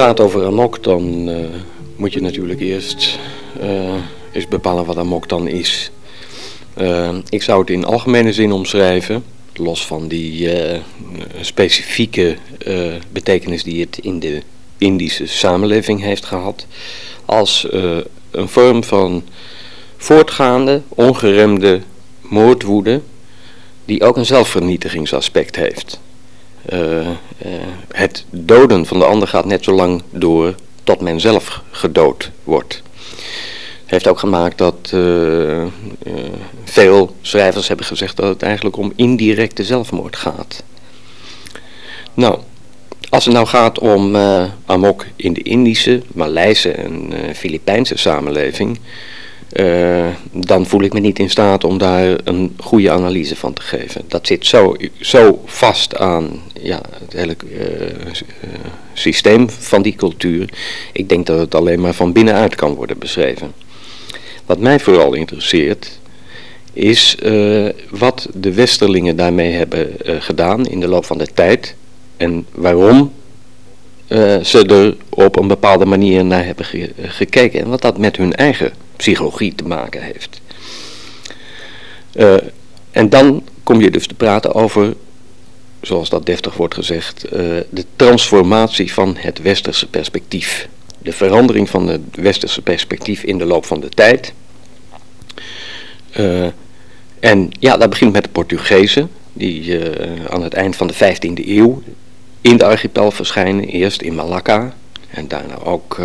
Gaat over amok, dan uh, moet je natuurlijk eerst uh, eens bepalen wat amok dan is. Uh, ik zou het in algemene zin omschrijven, los van die specifieke betekenis die het in de Indische samenleving heeft gehad, als een vorm van voortgaande, ongeremde moordwoede die ook een zelfvernietigingsaspect heeft. Uh, uh, het doden van de ander gaat net zo lang door tot men zelf gedood wordt. Heeft ook gemaakt dat uh, veel schrijvers hebben gezegd dat het eigenlijk om indirecte zelfmoord gaat. Nou, als het nou gaat om amok in de Indische, Maleise en Filipijnse samenleving, dan voel ik me niet in staat om daar een goede analyse van te geven. Dat zit zo, zo vast aan ja, het hele uh, systeem van die cultuur. Ik denk dat het alleen maar van binnenuit kan worden beschreven. Wat mij vooral interesseert is wat de Westerlingen daarmee hebben gedaan in de loop van de tijd. En waarom ze er op een bepaalde manier naar hebben gekeken. En wat dat met hun eigen psychologie te maken heeft. En dan kom je dus te praten over, zoals dat deftig wordt gezegd, uh, de transformatie van het westerse perspectief. De verandering van het westerse perspectief in de loop van de tijd. Uh, en ja, dat begint met de Portugezen, die aan het eind van de 15e eeuw in de archipel verschijnen. Eerst in Malacca en daarna ook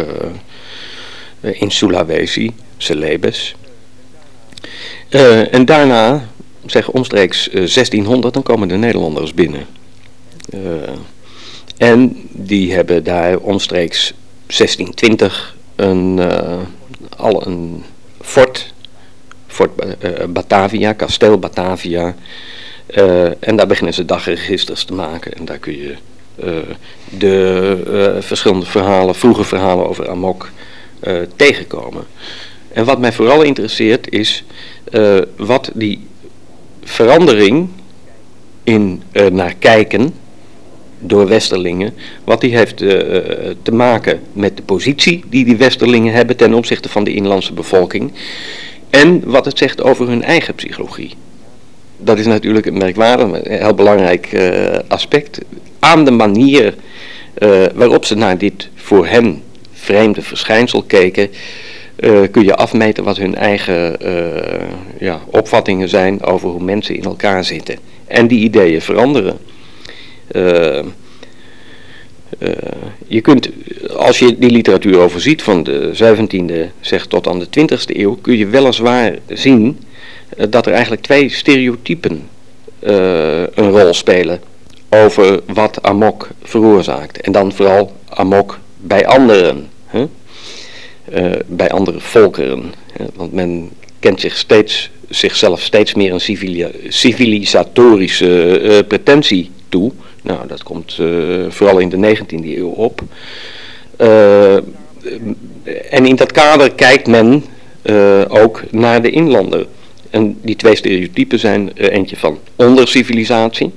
in Sulawesi. Celebes. En daarna, zeg omstreeks 1600, eh, dan komen de Nederlanders binnen. Uh, en die hebben daar omstreeks 1620 een, al een fort, fort Batavia, kasteel Batavia. en daar beginnen ze dagregisters te maken. En daar kun je de verschillende verhalen, vroege verhalen over Amok tegenkomen. En wat mij vooral interesseert is wat die verandering in uh, naar kijken door Westerlingen, wat die heeft uh, te maken met de positie die die Westerlingen hebben ten opzichte van de inlandse bevolking en wat het zegt over hun eigen psychologie. Dat is natuurlijk een merkwaardig, heel belangrijk aspect aan de manier waarop ze naar dit voor hen vreemde verschijnsel keken uh, kun je afmeten wat hun eigen uh, ja, opvattingen zijn over hoe mensen in elkaar zitten. En die ideeën veranderen. Uh, je kunt, als je die literatuur overziet van de 17e zeg, tot aan de 20e eeuw, kun je weliswaar zien dat er eigenlijk twee stereotypen een rol spelen over wat amok veroorzaakt. En dan vooral amok bij anderen. Uh, bij andere volkeren. want men kent zich steeds, zichzelf steeds meer een civilisatorische uh, pretentie toe. Nou, dat komt uh, vooral in de 19e eeuw op. en in dat kader kijkt men ook naar de inlander. En die twee stereotypen zijn eentje van ondercivilisatie.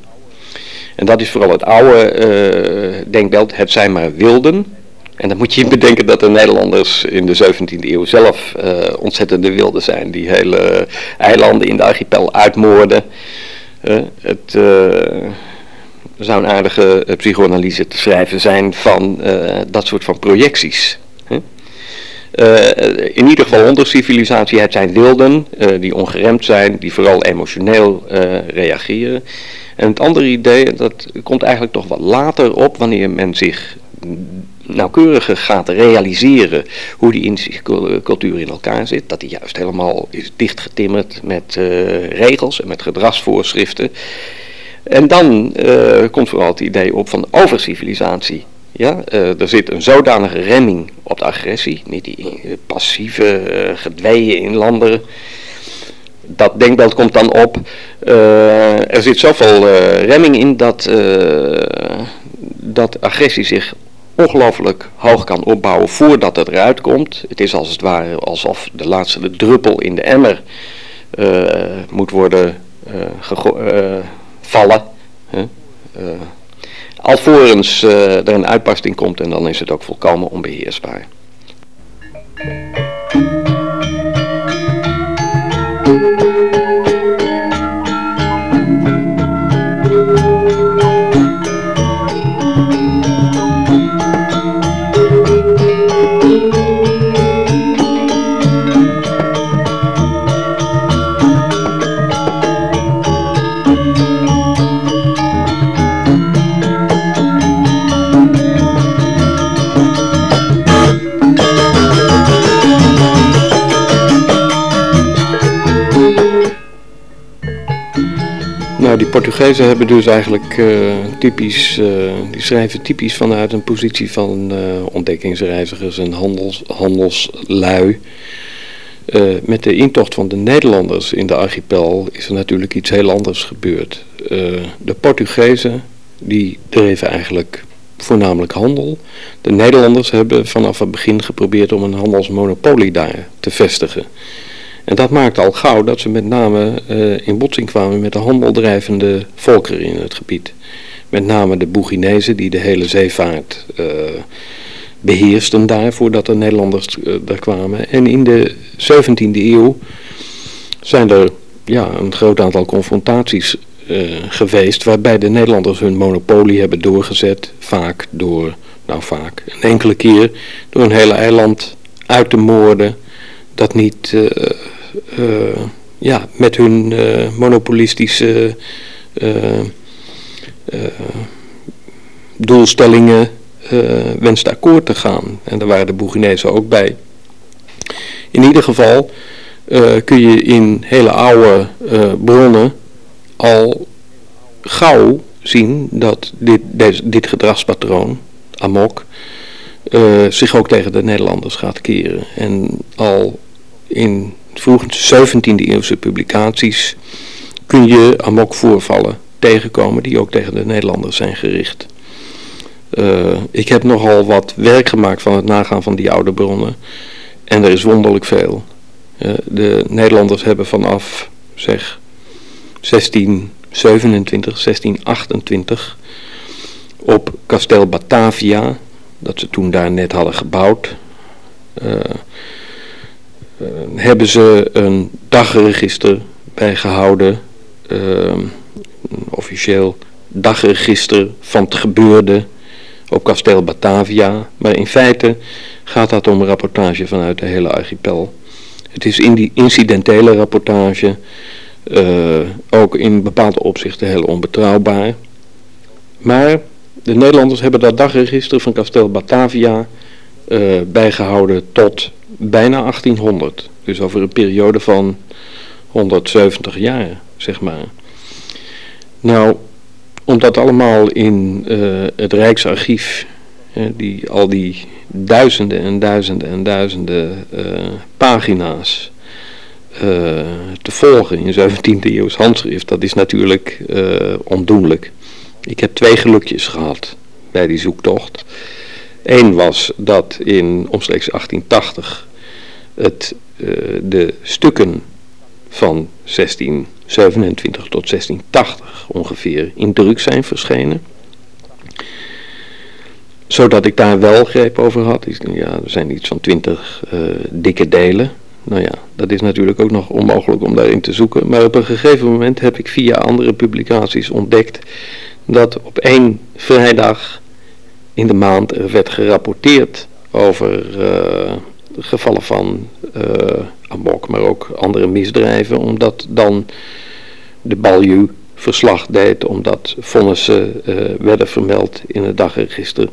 En dat is vooral het oude denkbeeld, het zijn maar wilden. En dan moet je bedenken dat de Nederlanders in de 17e eeuw zelf uh, ontzettende wilden zijn. Die hele eilanden in de archipel uitmoorden. Uh, het uh, zou een aardige psychoanalyse te schrijven zijn van dat soort van projecties. in ieder geval onder civilisatie, het zijn wilden die ongeremd zijn, die vooral emotioneel reageren. En het andere idee, dat komt eigenlijk toch wat later op wanneer men zich nauwkeuriger gaat realiseren hoe die Indische cultuur in elkaar zit. Dat die juist helemaal is dichtgetimmerd met uh, regels en met gedragsvoorschriften. En dan uh, komt vooral het idee op van overcivilisatie. Ja, uh, er zit een zodanige remming op de agressie, niet die passieve gedweeën in landen. Dat denkbeeld komt dan op. er zit zoveel remming in dat, dat agressie zich ongelooflijk hoog kan opbouwen voordat het eruit komt. Het is als het ware alsof de laatste druppel in de emmer uh, moet worden uh, vallen. alvorens er een uitbarsting komt en dan is het ook volkomen onbeheersbaar. Portugezen hebben dus eigenlijk uh, typisch, uh, die schrijven typisch vanuit een positie van uh, ontdekkingsreizigers en handels, handelslui. met de intocht van de Nederlanders in de archipel is er natuurlijk iets heel anders gebeurd. de Portugezen die dreven eigenlijk voornamelijk handel. De Nederlanders hebben vanaf het begin geprobeerd om een handelsmonopolie daar te vestigen. En dat maakte al gauw dat ze met name uh, in botsing kwamen met de handeldrijvende volkeren in het gebied. Met name de Boeginezen die de hele zeevaart uh, beheersten daar voordat de Nederlanders uh, daar kwamen. En in de 17e eeuw zijn er ja, een groot aantal confrontaties geweest waarbij de Nederlanders hun monopolie hebben doorgezet. Vaak door, nou vaak, een enkele keer door een hele eiland uit te moorden dat niet ja, met hun uh, monopolistische uh, doelstellingen wenst akkoord te gaan. En daar waren de Boeginezen ook bij. In ieder geval kun je in hele oude bronnen al gauw zien dat dit, dit gedragspatroon, amok, zich ook tegen de Nederlanders gaat keren. En al in vroeg 17e eeuwse publicaties kun je amokvoorvallen tegenkomen die ook tegen de Nederlanders zijn gericht. Uh, ik heb nogal wat werk gemaakt van het nagaan van die oude bronnen. En er is wonderlijk veel. Uh, de Nederlanders hebben vanaf zeg 1627, 1628 op kasteel Batavia, dat ze toen daar net hadden gebouwd, uh, hebben ze een dagregister bijgehouden, uh, officieel dagregister van het gebeurde op kasteel Batavia. Maar in feite gaat dat om een rapportage vanuit de hele archipel. Het is in die incidentele rapportage uh, ook in bepaalde opzichten heel onbetrouwbaar. Maar de Nederlanders hebben dat dagregister van kasteel Batavia uh, bijgehouden tot bijna 1800. Dus over een periode van 170 jaar, zeg maar. Nou, omdat allemaal in uh, het Rijksarchief, die, al die duizenden en duizenden en duizenden uh, pagina's te volgen in 17e eeuws handschrift, dat is natuurlijk ondoenlijk. Ik heb twee gelukjes gehad bij die zoektocht. Eén was dat in omstreeks 1880 het, uh, de stukken van 1627 tot 1680 ongeveer in druk zijn verschenen. Zodat ik daar wel greep over had. Ja, er zijn iets van 20 uh, eh, dikke delen. Nou ja, dat is natuurlijk ook nog onmogelijk om daarin te zoeken. Maar op een gegeven moment heb ik via andere publicaties ontdekt dat op één vrijdag in de maand er werd gerapporteerd over uh, gevallen van uh, amok, maar ook andere misdrijven, omdat dan de balju verslag deed, omdat vonnissen uh, werden vermeld in het dagregister.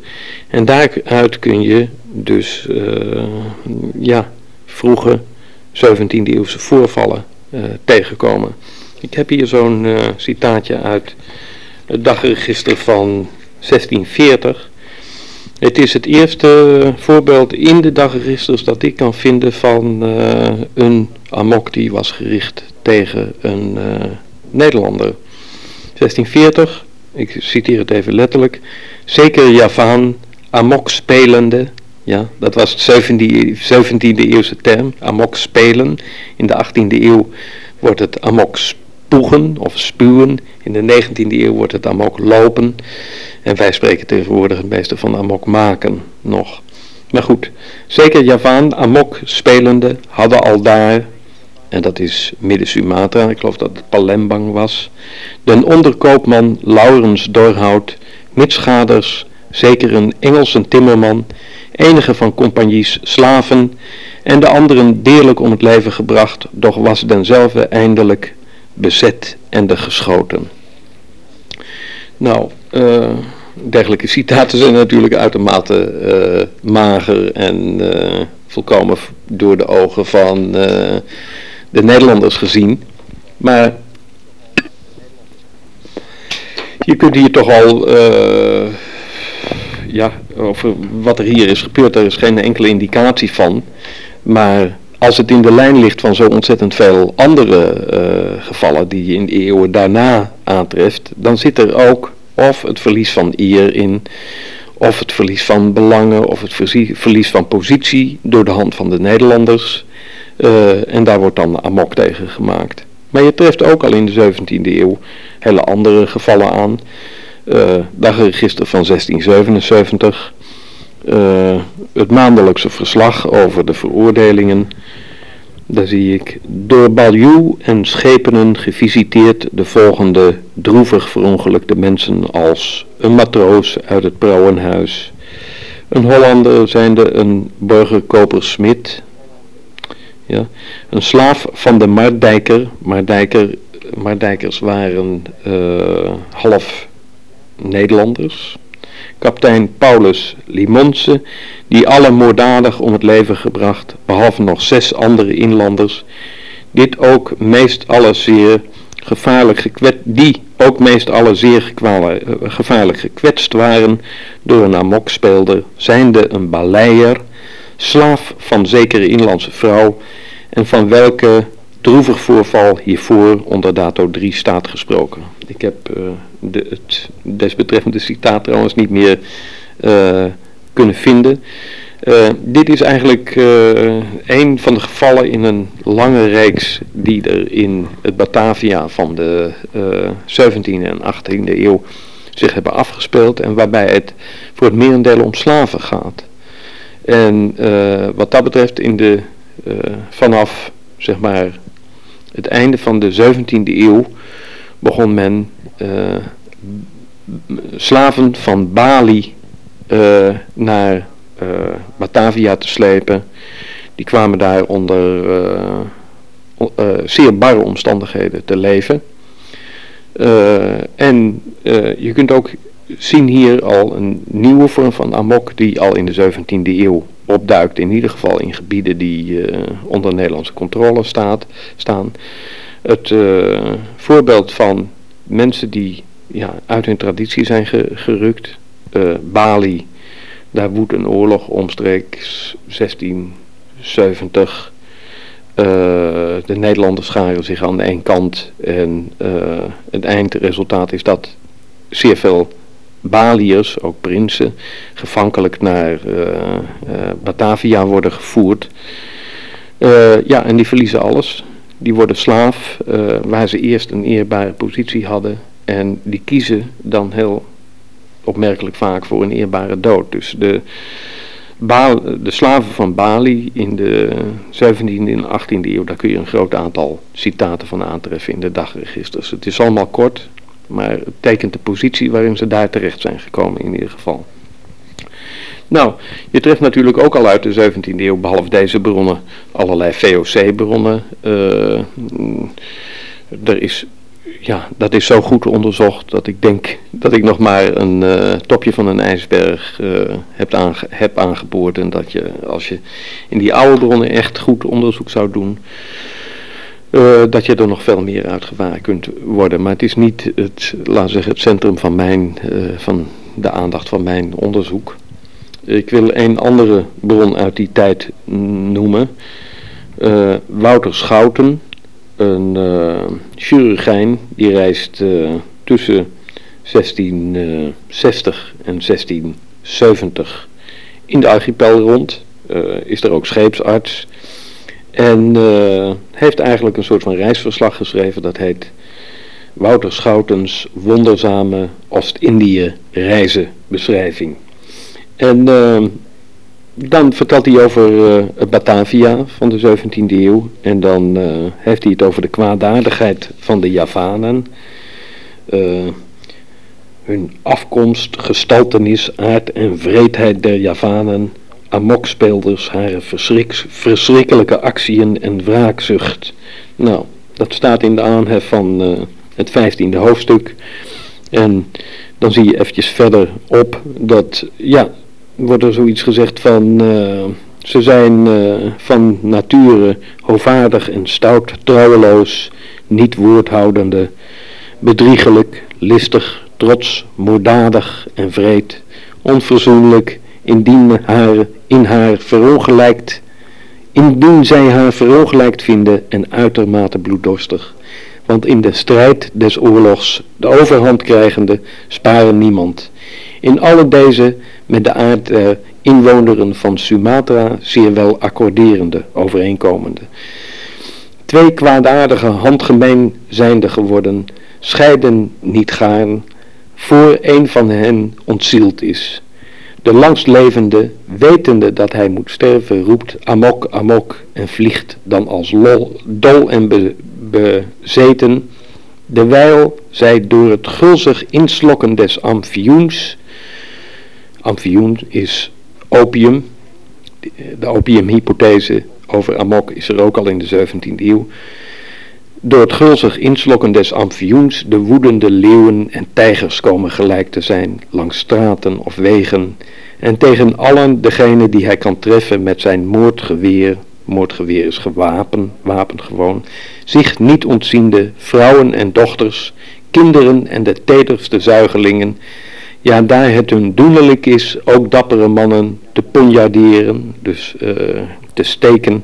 En daaruit kun je dus ja, vroege 17e eeuwse voorvallen tegenkomen. Ik heb hier zo'n citaatje uit het dagregister van 1640. Het is het eerste voorbeeld in de dagregisters dat ik kan vinden van uh, een amok die was gericht tegen een uh, Nederlander. 1640, ik citeer het even letterlijk, zeker Javaan, amok spelende, ja, dat was het 17e, 17e eeuwse term, amok spelen. In de 18e eeuw wordt het amok spoegen of spuwen. In de 19e eeuw wordt het amok lopen. En wij spreken tegenwoordig het meeste van amok maken nog. Maar goed, zeker Javaan, amok spelende, hadden al daar, en dat is midden Sumatra, ik geloof dat het Palembang was, den onderkoopman Laurens Dorhout, mitschaders, zeker een Engelse timmerman, enige van compagnies slaven en de anderen deerlijk om het leven gebracht, doch was denzelfde eindelijk bezet en de geschoten. Nou, uh, dergelijke citaten zijn natuurlijk uitermate uh, mager en uh, volkomen door de ogen van de Nederlanders gezien. Maar je kunt hier toch al, ja, over wat er hier is gebeurd, er is geen enkele indicatie van. Maar als het in de lijn ligt van zo ontzettend veel andere uh, gevallen die je in de eeuwen daarna aantreft, dan zit er ook of het verlies van eer in, of het verlies van belangen, of het verlies van positie door de hand van de Nederlanders. Uh, en daar wordt dan amok tegen gemaakt. Maar je treft ook al in de 17e eeuw hele andere gevallen aan. Uh, dagregister van 1677 uh, het maandelijkse verslag over de veroordelingen. Daar zie ik door Baljoe en schepenen gevisiteerd de volgende droevig verongelukte mensen als een matroos uit het Brouwenhuis, een Hollander zijnde een burgerkoper Smit, ja, een slaaf van de Mardijker, Mardijker Mardijkers waren uh, half Nederlanders, kapitein Paulus Limonse, die alle moorddadig om het leven gebracht, behalve nog zes andere inlanders, dit ook meest alle zeer gevaarlijk gekwetst, die ook meest alle zeer eh, gevaarlijk gekwetst waren door een amokspeelder, zijnde een baleier, slaaf van zekere inlandse vrouw, en van welke droevig voorval hiervoor onder dato 3 staat gesproken. Ik heb uh, de, het desbetreffende citaat trouwens niet meer uh, kunnen vinden. Uh, dit is eigenlijk een van de gevallen in een lange reeks die er in het Batavia van de 17e en 18e eeuw zich hebben afgespeeld en waarbij het voor het merendeel om slaven gaat. En wat dat betreft in de, vanaf zeg maar het einde van de 17e eeuw begon men uh, slaven van Bali uh, naar uh, Batavia te slepen. Die kwamen daar onder zeer barre omstandigheden te leven. en je kunt ook zien hier al een nieuwe vorm van amok die al in de 17e eeuw opduikt. In ieder geval in gebieden die onder Nederlandse controle staat, staan. Het uh, voorbeeld van mensen die ja, uit hun traditie zijn gerukt. Uh, Bali, daar woedt een oorlog omstreeks 1670. de Nederlanders scharen zich aan de één kant en het eindresultaat is dat zeer veel Baliërs, ook prinsen, gevankelijk naar Batavia worden gevoerd. Ja, en die verliezen alles. Die worden slaaf, waar ze eerst een eerbare positie hadden. En die kiezen dan heel opmerkelijk vaak voor een eerbare dood. Dus de, de slaven van Bali in de 17e en 18e eeuw, daar kun je een groot aantal citaten van aantreffen in de dagregisters. Het is allemaal kort, maar het tekent de positie waarin ze daar terecht zijn gekomen in ieder geval. Nou, je treft natuurlijk ook al uit de 17e eeuw, behalve deze bronnen, allerlei VOC-bronnen. Uh, er is, ja, dat is zo goed onderzocht dat ik denk dat ik nog maar een uh, topje van een ijsberg uh, heb, aange heb aangeboord. En dat je, als je in die oude bronnen echt goed onderzoek zou doen, dat je er nog veel meer uitgewaard kunt worden. Maar het is niet het, laten zeggen, het centrum van, mijn, van de aandacht van mijn onderzoek. Ik wil een andere bron uit die tijd noemen. Uh, Wouter Schouten, een chirurgijn, die reist tussen 1660 en 1670 in de archipel rond. is er ook scheepsarts en heeft eigenlijk een soort van reisverslag geschreven. Dat heet Wouter Schoutens wonderzame Oost-Indië reizenbeschrijving. En uh, dan vertelt hij over uh, Batavia van de 17e eeuw. En dan uh, heeft hij het over de kwaadaardigheid van de Javanen. hun afkomst, gestaltenis, aard en vreedheid der Javanen. Amokspeelders, haar verschrik, verschrikkelijke actieën en wraakzucht. Nou, dat staat in de aanhef van het 15e hoofdstuk. En dan zie je eventjes verder op dat, ja, wordt er zoiets gezegd van... Uh, ze zijn uh, van nature hovaardig en stout, trouweloos, niet woordhoudende, bedriegelijk, listig, trots, moorddadig en vreed, onverzoenlijk, indien, haar, in haar verongelijkt, indien zij haar verongelijkt vinden en uitermate bloeddorstig. Want in de strijd des oorlogs, de overhand krijgende, sparen niemand. In alle deze met de aard der inwoneren van Sumatra zeer wel accorderende overeenkomende. Twee kwaadaardige handgemeen zijnde geworden, scheiden niet gaarn, voor een van hen ontzield is. De langstlevende, wetende dat hij moet sterven, roept amok, amok en vliegt dan als lol, dol en be, bezeten, dewijl zij door het gulzig inslokken des amfioens Amfioen is opium. De opiumhypothese over amok is er ook al in de 17e eeuw. Door het gulzig inslokken des amfioens de woedende leeuwen en tijgers komen gelijk te zijn langs straten of wegen en tegen allen degene die hij kan treffen met zijn moordgeweer, moordgeweer is gewapen, wapen gewoon, zich niet ontziende vrouwen en dochters, kinderen en de tederste zuigelingen ja, daar het hun doenlijk is ook dappere mannen te ponjaderen, dus uh, te steken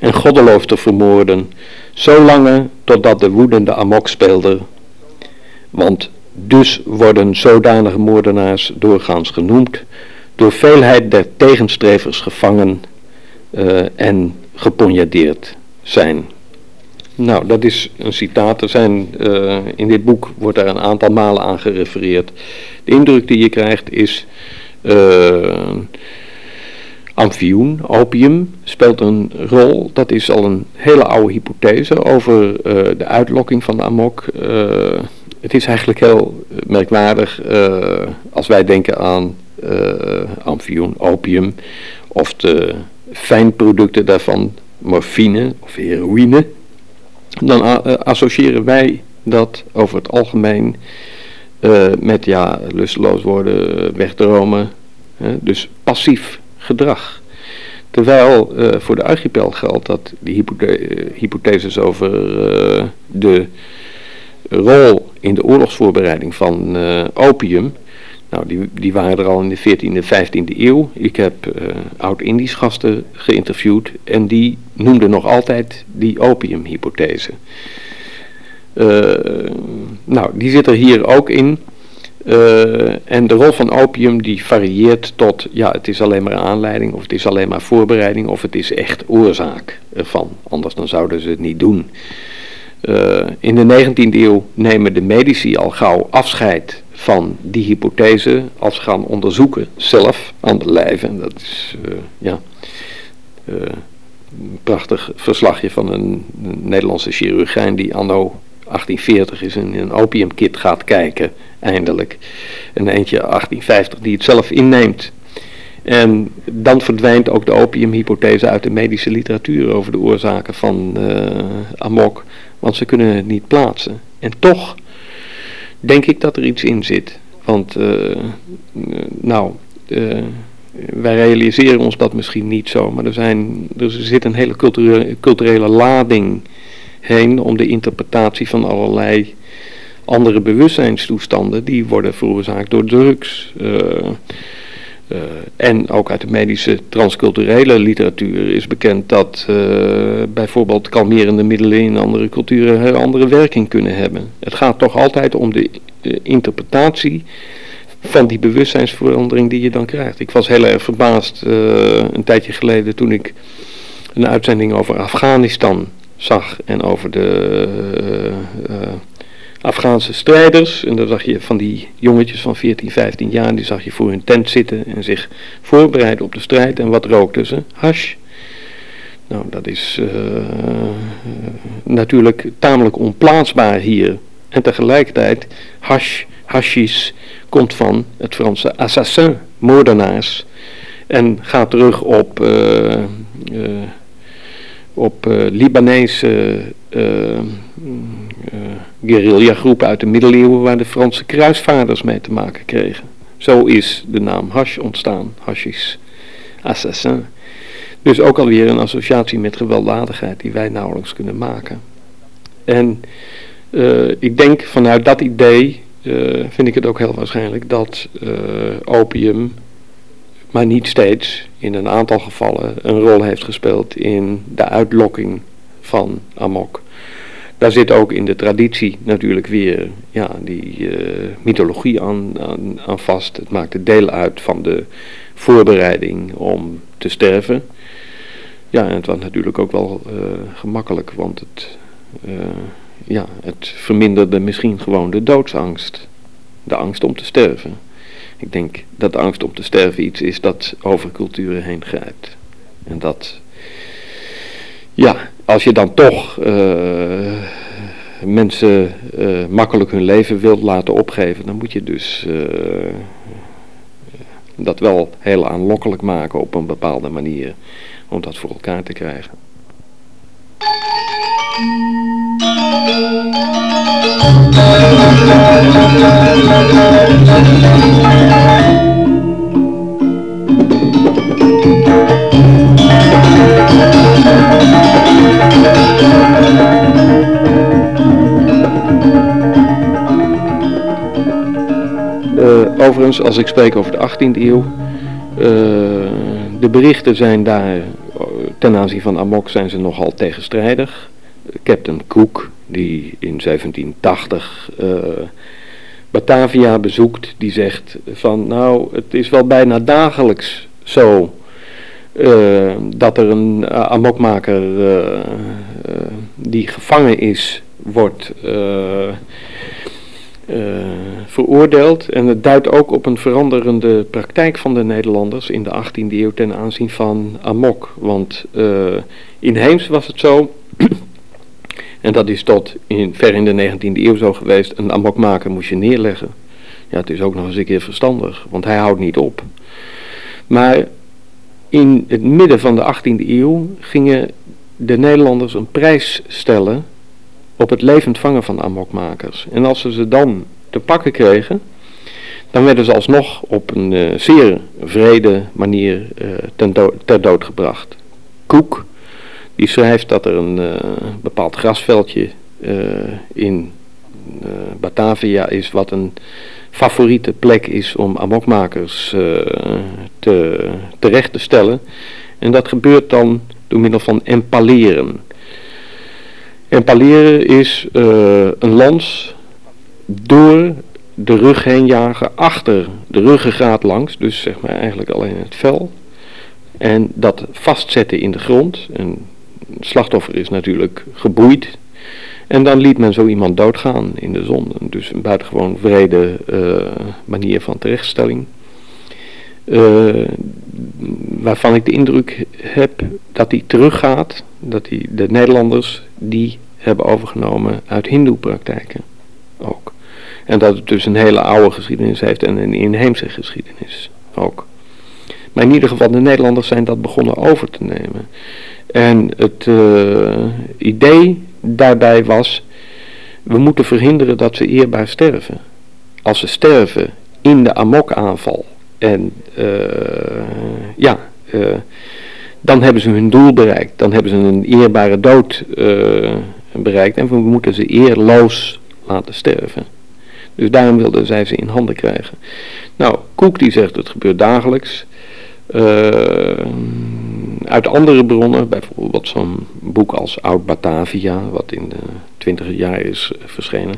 en goddeloof te vermoorden, zolange totdat de woedende amok speelde. Want dus worden zodanige moordenaars doorgaans genoemd, door veelheid der tegenstrevers gevangen uh, en geponjadeerd zijn. Nou, dat is een citaat. Er zijn, uh, in dit boek wordt daar een aantal malen aan gerefereerd. De indruk die je krijgt is... Uh, amfioen, opium, speelt een rol. Dat is al een hele oude hypothese over uh, de uitlokking van de amok. het is eigenlijk heel merkwaardig als wij denken aan amfioen, opium... of de fijnproducten daarvan, morfine of heroïne dan uh, associëren wij dat over het algemeen uh, met ja, lusteloos worden, wegdromen, dus passief gedrag. Terwijl uh, voor de archipel geldt dat die hypothe hypotheses over de rol in de oorlogsvoorbereiding van opium nou, die, die waren er al in de 14e, 15e eeuw. Ik heb uh, oud-Indisch gasten geïnterviewd en die noemden nog altijd die opiumhypothese. Uh, nou, die zit er hier ook in. Uh, en de rol van opium die varieert tot, ja, het is alleen maar aanleiding, of het is alleen maar voorbereiding, of het is echt oorzaak ervan. Anders dan zouden ze het niet doen. In de 19e eeuw nemen de medici al gauw afscheid van die hypothese als gaan onderzoeken zelf aan de lijve. En dat is uh, ja, uh, een prachtig verslagje van een, Nederlandse chirurgijn die anno 1840 is in een opiumkit gaat kijken, eindelijk. En eentje 1850 die het zelf inneemt. En dan verdwijnt ook de opiumhypothese uit de medische literatuur over de oorzaken van uh, amok, want ze kunnen het niet plaatsen. En toch denk ik dat er iets in zit. Want, uh, nou, uh, wij realiseren ons dat misschien niet zo, maar er, zijn, er zit een hele culturele, culturele lading heen om de interpretatie van allerlei andere bewustzijnstoestanden die worden veroorzaakt door drugs. Uh, uh, en ook uit de medische transculturele literatuur is bekend dat uh, bijvoorbeeld kalmerende middelen in andere culturen een hele andere werking kunnen hebben. Het gaat toch altijd om de uh, interpretatie van die bewustzijnsverandering die je dan krijgt. Ik was heel erg verbaasd een tijdje geleden toen ik een uitzending over Afghanistan zag en over de Afghaanse strijders. En dan zag je van die jongetjes van 14, 15 jaar, die zag je voor hun tent zitten en zich voorbereiden op de strijd. En wat rookten ze? Hash. Nou, dat is natuurlijk tamelijk onplaatsbaar hier. En tegelijkertijd, hash, hashis, komt van het Franse assassin, moordenaars. En gaat terug op, uh, op Libanese guerrilla-groepen uit de middeleeuwen waar de Franse kruisvaarders mee te maken kregen. Zo is de naam hash ontstaan, hashis, assassin. Dus ook alweer een associatie met gewelddadigheid die wij nauwelijks kunnen maken. En ik denk vanuit dat idee uh, vind ik het ook heel waarschijnlijk dat uh, opium, maar niet steeds, in een aantal gevallen een rol heeft gespeeld in de uitlokking van amok. Daar zit ook in de traditie natuurlijk weer ja, die uh, mythologie aan, aan, vast. Het maakt deel uit van de voorbereiding om te sterven. Ja, en het was natuurlijk ook wel gemakkelijk, want het ja, het verminderde misschien gewoon de doodsangst. De angst om te sterven. Ik denk dat de angst om te sterven iets is dat over culturen heen grijpt. En dat, ja, als je dan toch uh, mensen uh, makkelijk hun leven wilt laten opgeven, dan moet je dus uh, dat wel heel aanlokkelijk maken op een bepaalde manier om dat voor elkaar te krijgen. Overigens, als ik spreek over de 18e eeuw, uh, de berichten zijn daar ten aanzien van Amok zijn ze nogal tegenstrijdig. Captain Cook, die in 1780 uh, eh, Batavia bezoekt, die zegt van nou, het is wel bijna dagelijks zo uh, dat er een amokmaker die gevangen is, wordt veroordeeld. En het duidt ook op een veranderende praktijk van de Nederlanders in de 18e eeuw ten aanzien van amok. Want in Heems was het zo en dat is tot in, ver in de 19e eeuw zo geweest. Een amokmaker moest je neerleggen. Ja, het is ook nog eens een keer verstandig, want hij houdt niet op. Maar in het midden van de 18e eeuw gingen de Nederlanders een prijs stellen op het levend vangen van amokmakers. En als ze ze dan te pakken kregen, dan werden ze alsnog op een uh, zeer vrede manier uh, ten ter dood gebracht. Koek die schrijft dat er een uh, bepaald grasveldje in Batavia is wat een favoriete plek is om amokmakers te, terecht te stellen. En dat gebeurt dan door middel van empaleren. Empaleren is een lans door de rug heen jagen, achter de ruggengraat langs, dus zeg maar eigenlijk alleen het vel. En dat vastzetten in de grond. En slachtoffer is natuurlijk geboeid. En dan liet men zo iemand doodgaan in de zon. Dus een buitengewoon vrede uh, manier van terechtstelling. Uh, waarvan ik de indruk heb dat die teruggaat, dat die, de Nederlanders die hebben overgenomen uit hindoe-praktijken ook. En dat het dus een hele oude geschiedenis heeft en een inheemse geschiedenis ook. Maar in ieder geval, de Nederlanders zijn dat begonnen over te nemen. En het uh, idee daarbij was, we moeten verhinderen dat ze eerbaar sterven. Als ze sterven in de amokaanval en uh, ja, uh, dan hebben ze hun doel bereikt. Dan hebben ze een eerbare dood bereikt en we moeten ze eerloos laten sterven. Dus daarom wilden zij ze in handen krijgen. Nou, Koek die zegt het gebeurt dagelijks. Uh, uit andere bronnen, bijvoorbeeld zo'n boek als Oud Batavia, wat in de twintiger jaar is eh, verschenen.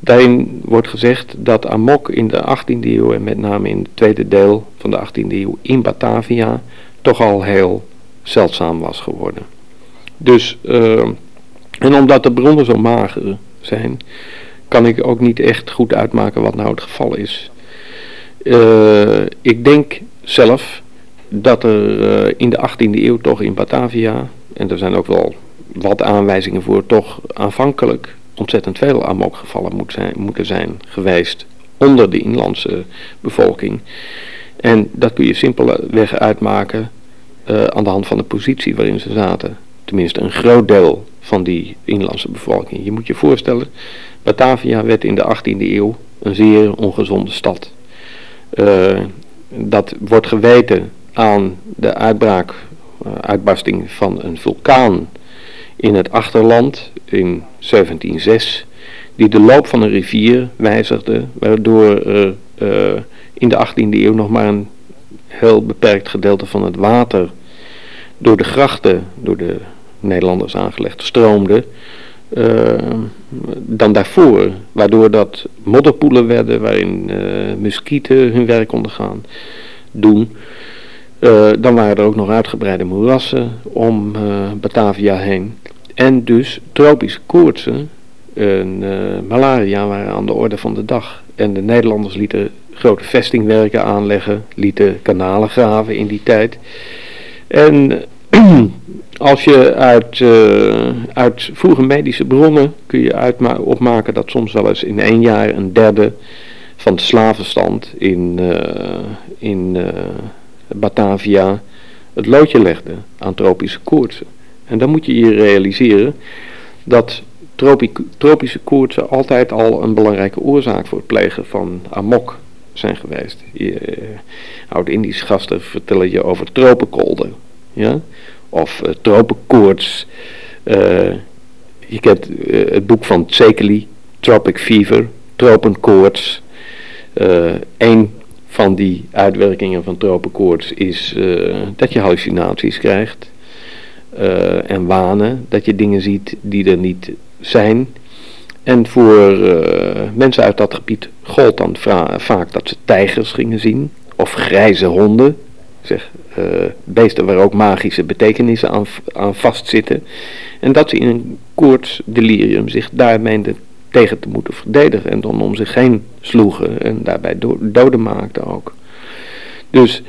Daarin wordt gezegd dat amok in de 18e eeuw en met name in het tweede deel van de 18e eeuw in Batavia toch al heel zeldzaam was geworden. Dus uh, En omdat de bronnen zo mager zijn, kan ik ook niet echt goed uitmaken wat nou het geval is. Uh, ik denk zelf dat er uh, in de 18e eeuw toch in Batavia, en er zijn ook wel wat aanwijzingen voor, toch aanvankelijk ontzettend veel amokgevallen moet zijn, moeten zijn geweest onder de inlandse bevolking. En dat kun je simpelweg uitmaken uh, aan de hand van de positie waarin ze zaten. Tenminste, een groot deel van die inlandse bevolking. Je moet je voorstellen, Batavia werd in de 18e eeuw een zeer ongezonde stad. Uh, dat wordt geweten aan de uitbraak, uh, uitbarsting van een vulkaan in het achterland in 1706, die de loop van een rivier wijzigde, waardoor er in de 18e eeuw nog maar een heel beperkt gedeelte van het water door de grachten, door de Nederlanders aangelegd, stroomde. Uh, dan daarvoor, waardoor dat modderpoelen werden waarin uh, muskieten hun werk ondergaan doen. Uh, dan waren er ook nog uitgebreide moerassen om Batavia heen. En dus tropische koortsen en malaria waren aan de orde van de dag. En de Nederlanders lieten grote vestingwerken aanleggen, lieten kanalen graven in die tijd. En als je uit, uh, uit vroege medische bronnen kun je opmaken dat soms wel eens in één jaar een derde van de slavenstand in, uh, in uh, Batavia het loodje legde aan tropische koortsen. En dan moet je je realiseren dat tropische koortsen altijd al een belangrijke oorzaak voor het plegen van amok zijn geweest. Uh, Oud-Indische gasten vertellen je over tropenkolder. Ja? Of uh, tropenkoorts. Uh, je kent het boek van Tsekeli, Tropic Fever, tropenkoorts. een van die uitwerkingen van tropenkoorts is dat je hallucinaties krijgt. en wanen, dat je dingen ziet die er niet zijn. En voor uh, mensen uit dat gebied gold dan vaak dat ze tijgers gingen zien. Of grijze honden. Zeg, uh, beesten waar ook magische betekenissen aan, vastzitten. En dat ze in een koorts delirium zich daar meenden tegen te moeten verdedigen. En dan om zich heen sloegen en daarbij do doden maakten ook. Dus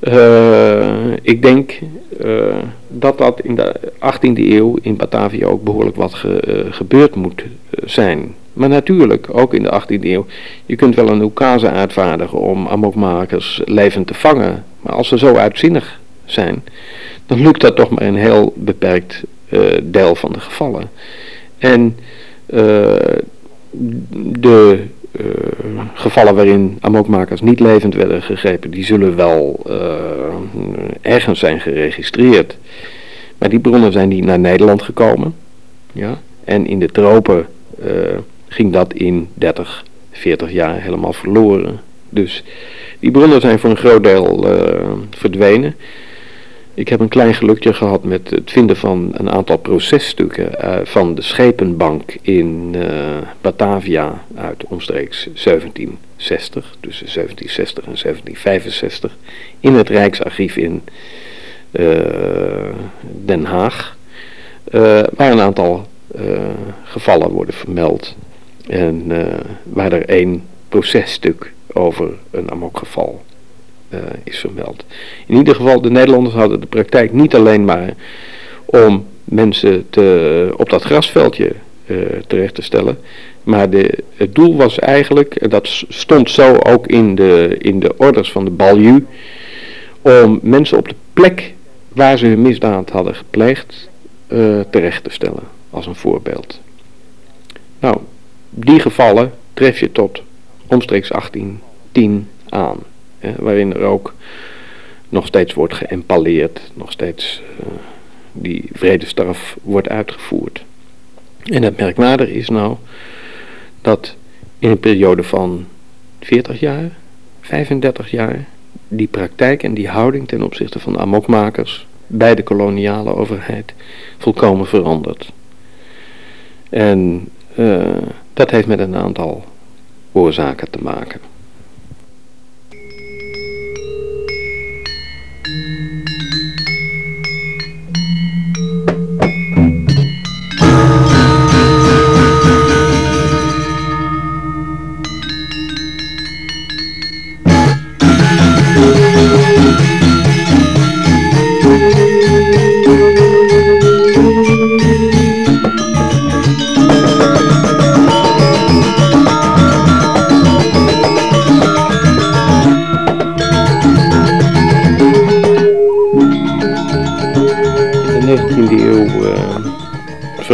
uh, ik denk uh, dat dat in de 18e eeuw in Batavia ook behoorlijk wat ge, uh, gebeurd moet zijn. Maar natuurlijk, ook in de 18e eeuw, je kunt wel een oekase uitvaardigen om amokmakers levend te vangen. Maar als ze zo uitzinnig zijn, dan lukt dat toch maar een heel beperkt deel van de gevallen. En de uh, gevallen waarin amokmakers niet levend werden gegrepen, die zullen wel uh, ergens zijn geregistreerd. Maar die bronnen zijn die naar Nederland gekomen. Ja? En in de tropen uh, ging dat in 30, 40 jaar helemaal verloren. Dus die bronnen zijn voor een groot deel verdwenen. Ik heb een klein gelukje gehad met het vinden van een aantal processtukken uh, van de schepenbank in uh, Batavia uit omstreeks 1760, tussen 1760 en 1765, in het Rijksarchief in uh, Den Haag, waar een aantal gevallen worden vermeld en waar er één processtuk over een amokgeval uh, is vermeld. In ieder geval, de Nederlanders hadden de praktijk niet alleen maar om mensen te, op dat grasveldje uh, terecht te stellen. Maar de, het doel was eigenlijk, en dat stond zo ook in de, in de orders van de balju, om mensen op de plek waar ze hun misdaad hadden gepleegd uh, terecht te stellen, als een voorbeeld. Nou, die gevallen tref je tot omstreeks 1810 aan waarin er ook nog steeds wordt geëmpaleerd, nog steeds uh, die vredesstraf wordt uitgevoerd. En het merkwaardige is nou dat in een periode van 40 jaar, 35 jaar, die praktijk en die houding ten opzichte van de amokmakers bij de koloniale overheid volkomen verandert. En uh, dat heeft met een aantal oorzaken te maken.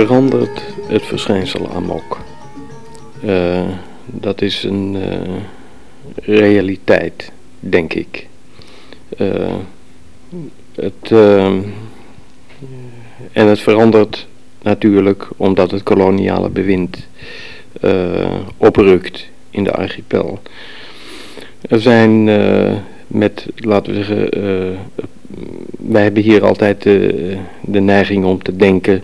Verandert het verschijnsel amok. Uh, dat is een uh, realiteit, denk ik. het, en het verandert natuurlijk omdat het koloniale bewind oprukt in de archipel. Er zijn met, laten we zeggen, wij hebben hier altijd de neiging om te denken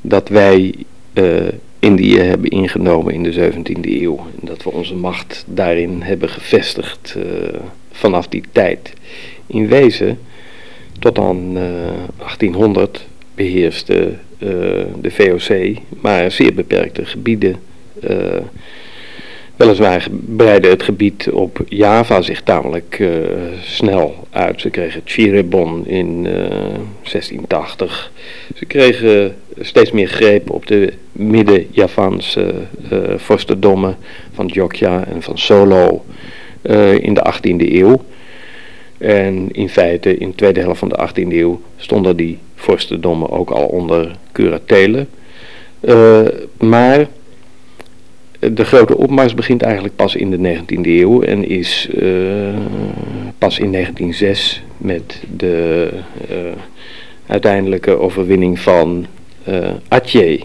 dat wij uh, Indië hebben ingenomen in de 17e eeuw. En dat we onze macht daarin hebben gevestigd uh, vanaf die tijd. In wezen, tot aan uh, 1800 beheerste de VOC maar zeer beperkte gebieden Weliswaar breidde het gebied op Java zich tamelijk uh, snel uit. Ze kregen Cirebon in uh, eh, 1680. Ze kregen steeds meer greep op de midden-Javaanse uh, vorstendommen van Jogja en van Solo in de 18e eeuw. En in feite in de tweede helft van de 18e eeuw stonden die vorstendommen ook al onder curatelen. maar de grote opmars begint eigenlijk pas in de 19e eeuw en is uh, pas in 1906 met de uh, uiteindelijke overwinning van uh, Atje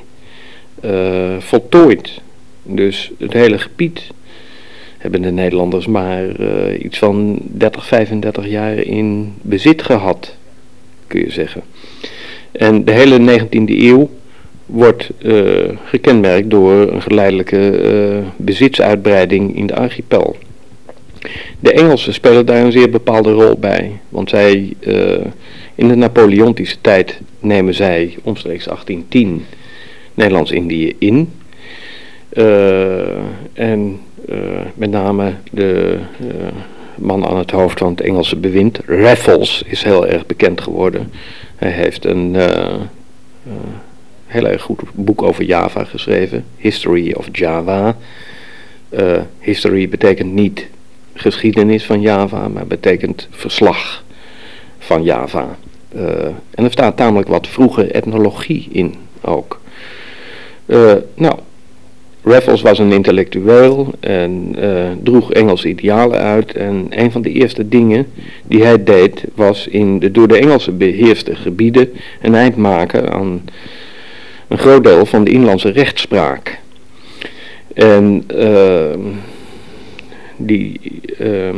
voltooid. Dus het hele gebied hebben de Nederlanders maar iets van 30, 35 jaar in bezit gehad, kun je zeggen. En de hele 19e eeuw wordt uh, gekenmerkt door een geleidelijke uh, bezitsuitbreiding in de archipel. De Engelsen spelen daar een zeer bepaalde rol bij, want zij uh, in de Napoleontische tijd nemen zij omstreeks 1810 Nederlands-Indië in. en met name de man aan het hoofd van het Engelse bewind, Raffles, is heel erg bekend geworden. Hij heeft een heel erg goed boek over Java geschreven. History of Java. Uh, history betekent niet geschiedenis van Java, maar betekent verslag van Java. Uh, en er staat tamelijk wat vroege etnologie in ook. Uh, nou, Raffles was een intellectueel en droeg Engelse idealen uit. En een van de eerste dingen die hij deed was in de door de Engelsen beheerste gebieden een eind maken aan een groot deel van de inlandse rechtspraak. En uh, die, uh,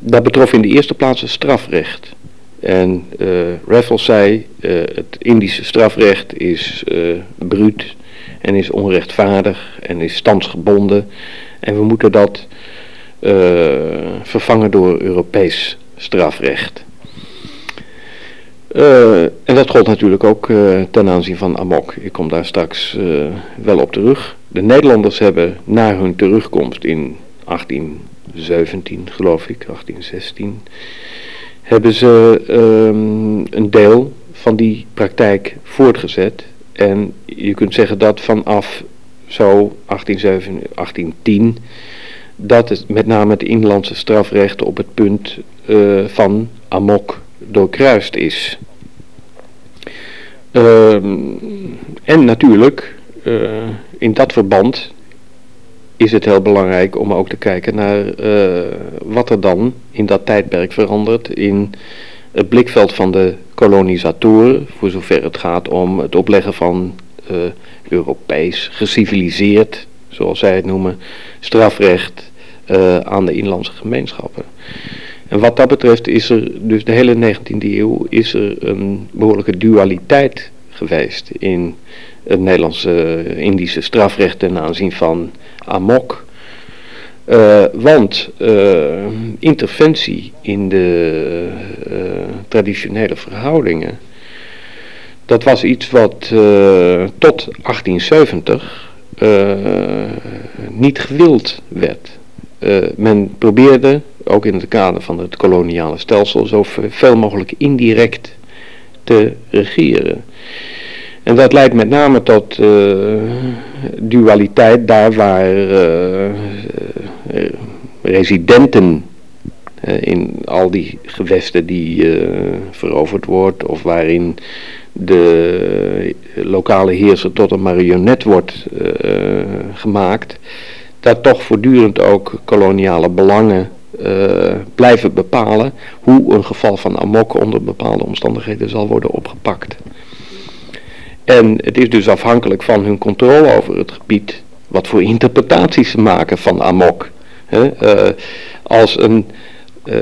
dat betrof in de eerste plaats het strafrecht. En uh, Raffles zei, uh, het Indische strafrecht is uh, bruut en is onrechtvaardig en is standsgebonden. En we moeten dat vervangen door Europees strafrecht. Uh, en dat gold natuurlijk ook uh, ten aanzien van Amok. Ik kom daar straks uh, wel op terug. De Nederlanders hebben na hun terugkomst in 1817, geloof ik, 1816, hebben ze um, een deel van die praktijk voortgezet. En je kunt zeggen dat vanaf zo 1810, dat het met name het inlandse strafrecht op het punt van Amok doorkruist is. Ehm, en natuurlijk, uh, in dat verband is het heel belangrijk om ook te kijken naar uh, wat er dan in dat tijdperk verandert in het blikveld van de kolonisatoren, voor zover het gaat om het opleggen van uh, Europees, geciviliseerd, zoals zij het noemen, strafrecht aan de inlandse gemeenschappen. En wat dat betreft is er dus de hele 19e eeuw is er een behoorlijke dualiteit geweest in het Nederlandse Indische strafrecht ten aanzien van Amok. Uh, want uh, interventie in de traditionele verhoudingen, dat was iets wat tot 1870 niet gewild werd. Men probeerde ook in het kader van het koloniale stelsel, zo veel mogelijk indirect te regeren. En dat leidt met name tot uh, dualiteit daar waar uh, residenten in al die gewesten die veroverd wordt of waarin de lokale heerser tot een marionet wordt gemaakt, dat toch voortdurend ook koloniale belangen blijven bepalen hoe een geval van amok onder bepaalde omstandigheden zal worden opgepakt. En het is dus afhankelijk van hun controle over het gebied wat voor interpretaties ze maken van amok. Uh, als een, uh,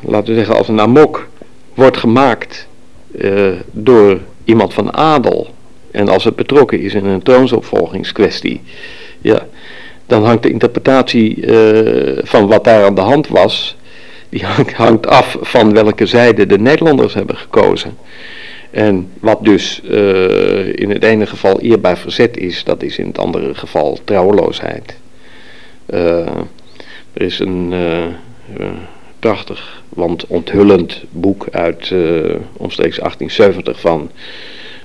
laten we zeggen, als een amok wordt gemaakt door iemand van adel en als het betrokken is in een troonsopvolgingskwestie, ja, dan hangt de interpretatie van wat daar aan de hand was, die hangt af van welke zijde de Nederlanders hebben gekozen. En wat dus uh, in het ene geval eerbaar verzet is, dat is in het andere geval trouweloosheid. Uh, er is een prachtig, want onthullend boek uit omstreeks 1870 van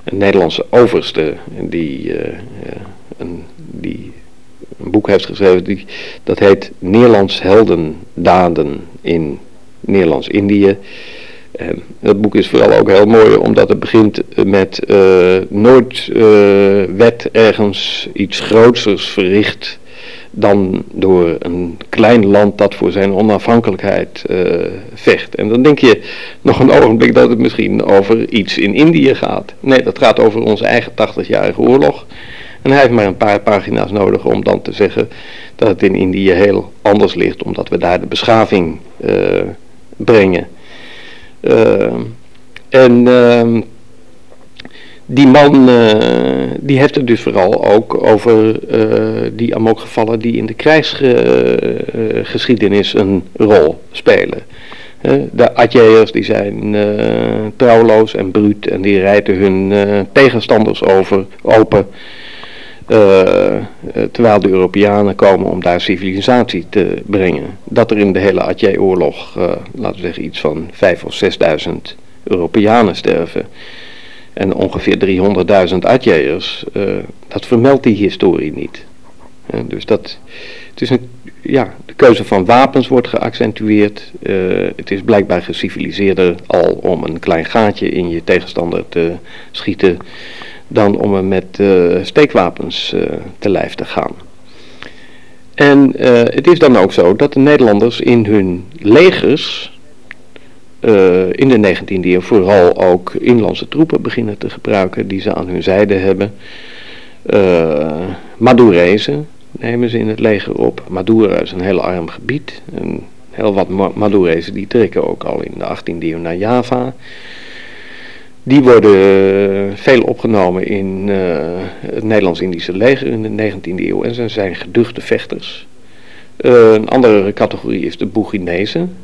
een Nederlandse overste die, een, die een boek heeft geschreven, die, dat heet Nederlands heldendaden in Nederlands-Indië. En het boek is vooral ook heel mooi omdat het begint met uh, nooit uh, werd ergens iets grootsers verricht dan door een klein land dat voor zijn onafhankelijkheid uh, vecht. En dan denk je nog een ogenblik dat het misschien over iets in Indië gaat. Nee, dat gaat over onze eigen 80-jarige oorlog. En hij heeft maar een paar pagina's nodig om dan te zeggen dat het in Indië heel anders ligt, omdat we daar de beschaving brengen. Uh, en uh, die man uh, die heeft het dus vooral ook over uh, die amokgevallen die in de krijgsgeschiedenis een rol spelen. de Atjeërs die zijn trouwloos en bruut en die rijden hun tegenstanders over, open. Terwijl de Europeanen komen om daar civilisatie te brengen. Dat er in de hele Atje-oorlog, laten we zeggen, iets van vijf of zesduizend Europeanen sterven. En ongeveer 300.000 Atjeërs, dat vermeldt die historie niet. dus dat, het is een, ja, de keuze van wapens wordt geaccentueerd. het is blijkbaar geciviliseerder al om een klein gaatje in je tegenstander te schieten dan om er met uh, steekwapens uh, te lijf te gaan. En uh, het is dan ook zo dat de Nederlanders in hun legers in de 19e eeuw vooral ook inlandse troepen beginnen te gebruiken die ze aan hun zijde hebben. Madurezen nemen ze in het leger op. Madura is een heel arm gebied. En heel wat Madurezen die trekken ook al in de 18e eeuw naar Java. Die worden uh, veel opgenomen in uh, het Nederlands-Indische leger in de 19e eeuw en ze zijn geduchte vechters. Uh, een andere categorie is de Boeginezen.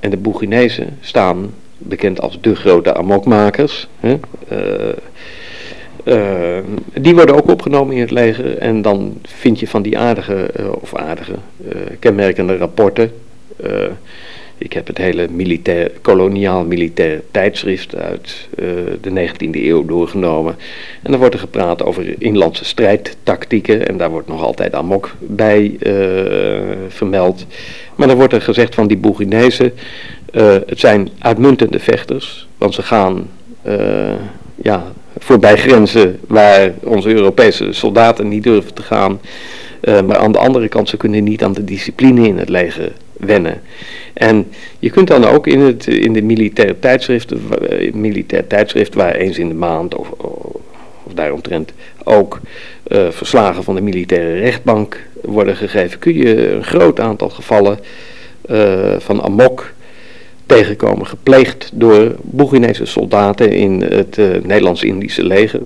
En de Boeginezen staan bekend als de grote amokmakers. Hè? die worden ook opgenomen in het leger en dan vind je van die aardige, of aardige, kenmerkende rapporten ik heb het hele militair, koloniaal militair tijdschrift uit uh, de 19e eeuw doorgenomen. En dan wordt er gepraat over inlandse strijdtactieken. En daar wordt nog altijd amok bij uh, vermeld. Maar dan wordt er gezegd van die Bourginezen, uh, het zijn uitmuntende vechters. Want ze gaan ja, voorbij grenzen waar onze Europese soldaten niet durven te gaan. maar aan de andere kant, ze kunnen niet aan de discipline in het leger wennen. En je kunt dan ook in, het, in de militaire tijdschriften, eh, militair tijdschrift waar eens in de maand of, of daaromtrent ook uh, verslagen van de militaire rechtbank worden gegeven, kun je een groot aantal gevallen uh, van amok tegenkomen, gepleegd door Boeginese soldaten in het Nederlands-Indische leger.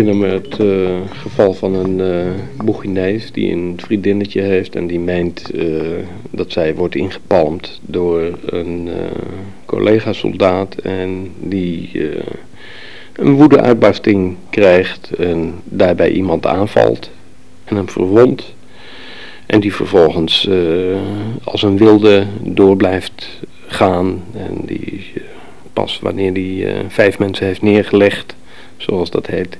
Herinner me het uh, geval van een uh, Boeginees die een vriendinnetje heeft en die meent uh, dat zij wordt ingepalmd door een collega-soldaat en die een woede-uitbarsting krijgt en daarbij iemand aanvalt en hem verwondt. En die vervolgens als een wilde door blijft gaan. En die pas wanneer die vijf mensen heeft neergelegd, zoals dat heet,